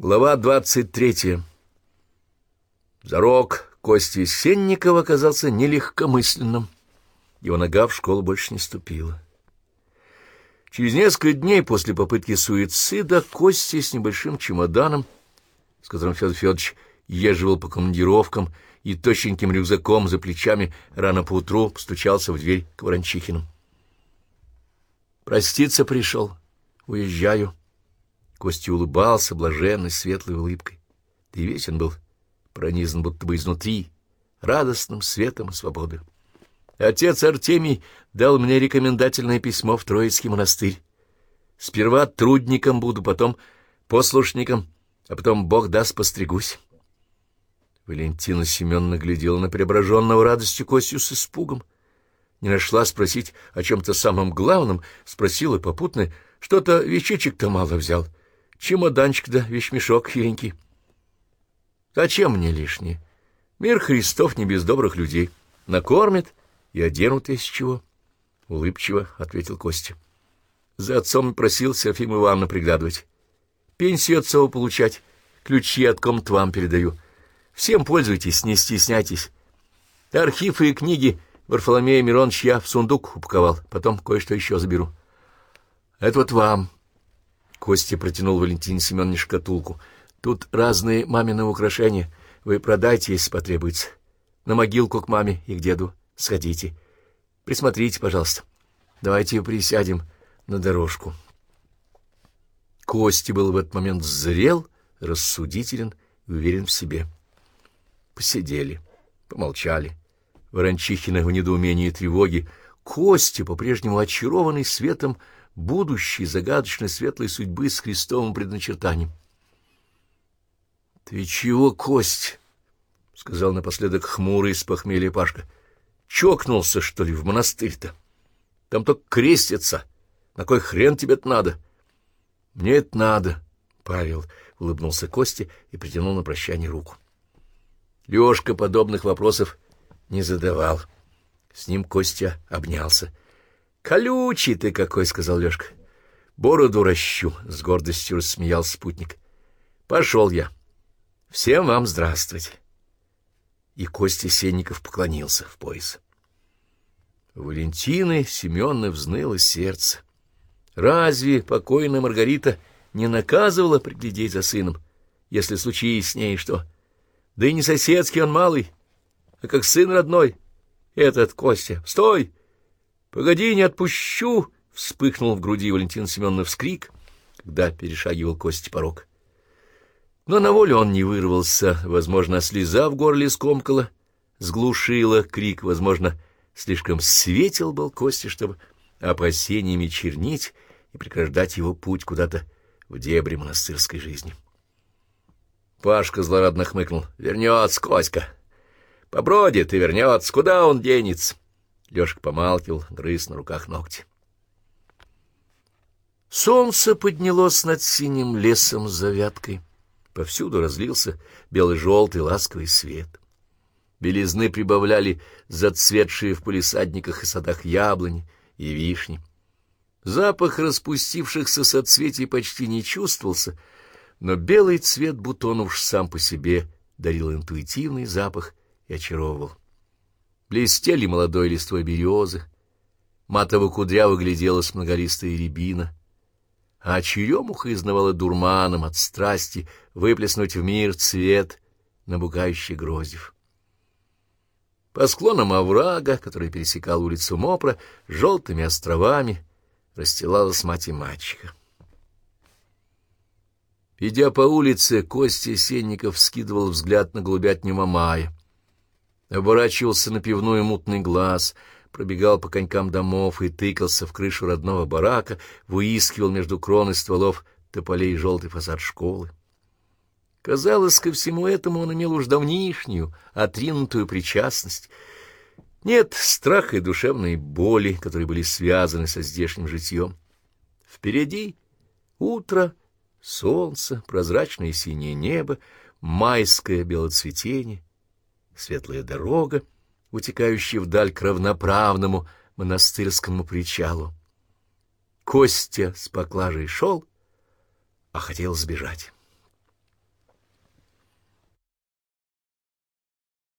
Глава двадцать третья. Зарок Кости Сенникова оказался нелегкомысленным. Его нога в школу больше не ступила. Через несколько дней после попытки суицида Костя с небольшим чемоданом, с которым Федор Федорович езживал по командировкам и тощеньким рюкзаком за плечами, рано поутру постучался в дверь к Ворончихину. «Проститься пришел. Уезжаю». Костя улыбался блаженной светлой улыбкой. Да и весь он был пронизан будто бы изнутри, радостным светом и свободой. Отец Артемий дал мне рекомендательное письмо в Троицкий монастырь. Сперва трудником буду, потом послушником, а потом, Бог даст, постригусь. Валентина Семеновна глядела на преображенного радостью Костю с испугом. Не нашла спросить о чем-то самом главном, спросила попутно, что-то вещичек-то мало взял — Чемоданчик да вещмешок хиленький. Зачем мне лишнее? Мир Христов не без добрых людей. Накормит и оденут из чего. Улыбчиво ответил Костя. За отцом просил Серафима Ивановна приглядывать. Пенсию отцову получать, ключи от комнат вам передаю. Всем пользуйтесь, не стесняйтесь. Архивы и книги Варфоломея Миронович я в сундук упаковал, потом кое-что еще заберу. Это вот вам. Костя протянул Валентине Семеновне шкатулку. «Тут разные мамины украшения. Вы продайте, если потребуется. На могилку к маме и к деду сходите. Присмотрите, пожалуйста. Давайте присядем на дорожку». Костя был в этот момент зрел, рассудителен и уверен в себе. Посидели, помолчали. Ворончихина в недоумении и тревоге. Костя, по-прежнему очарованный светом, будущей загадочной светлой судьбы с Христовым предначертанием. — Ты чего, Кость? — сказал напоследок хмурый с похмелья Пашка. — Чокнулся, что ли, в монастырь-то? Там только крестится. На кой хрен тебе-то надо? — Мне это надо, — Павел улыбнулся Косте и притянул на прощание руку. Лёшка подобных вопросов не задавал. С ним Костя обнялся — «Колючий ты какой!» — сказал Лёшка. «Бороду ращу!» — с гордостью рассмеял спутник. «Пошел я. Всем вам здравствуйте!» И Костя Сенников поклонился в пояс. Валентины Семеновны взныло сердце. Разве покойная Маргарита не наказывала приглядеть за сыном, если случилось с ней что? Да и не соседский он малый, а как сын родной. Этот Костя. Стой! «Погоди, не отпущу!» — вспыхнул в груди Валентин Семеновна вскрик, когда перешагивал кости порог. Но на волю он не вырвался, возможно, слеза в горле скомкала, сглушила крик, возможно, слишком светил был Кости, чтобы опасениями чернить и преграждать его путь куда-то в дебри монастырской жизни. Пашка злорадно хмыкнул. «Вернется, Коська! Побродит и вернется. Куда он денется?» Лёшка помалкивал, грыз на руках ногти. Солнце поднялось над синим лесом с завяткой. Повсюду разлился белый-желтый ласковый свет. Белизны прибавляли зацветшие в полисадниках и садах яблони и вишни. Запах распустившихся соцветий почти не чувствовался, но белый цвет бутонов сам по себе дарил интуитивный запах и очаровывал. Блестели молодой листвой березы, матово-кудряво гляделась многолистая рябина, а черемуха изнавала дурманом от страсти выплеснуть в мир цвет набугающий гроздев. По склонам оврага, который пересекал улицу Мопра, желтыми островами расстилалась мать и мачеха. Идя по улице, Костя Сенников скидывал взгляд на голубятню Мамая оборачивался на пивную мутный глаз, пробегал по конькам домов и тыкался в крышу родного барака, выискивал между крон и стволов тополей желтый фасад школы. Казалось, ко всему этому он имел уж давнишнюю, отринутую причастность. Нет страха и душевной боли, которые были связаны со здешним житьем. Впереди утро, солнце, прозрачное синее небо, майское белоцветение, светлая дорога, утекающая вдаль к равноправному монастырскому причалу. Костя с поклажей шел, а хотел сбежать.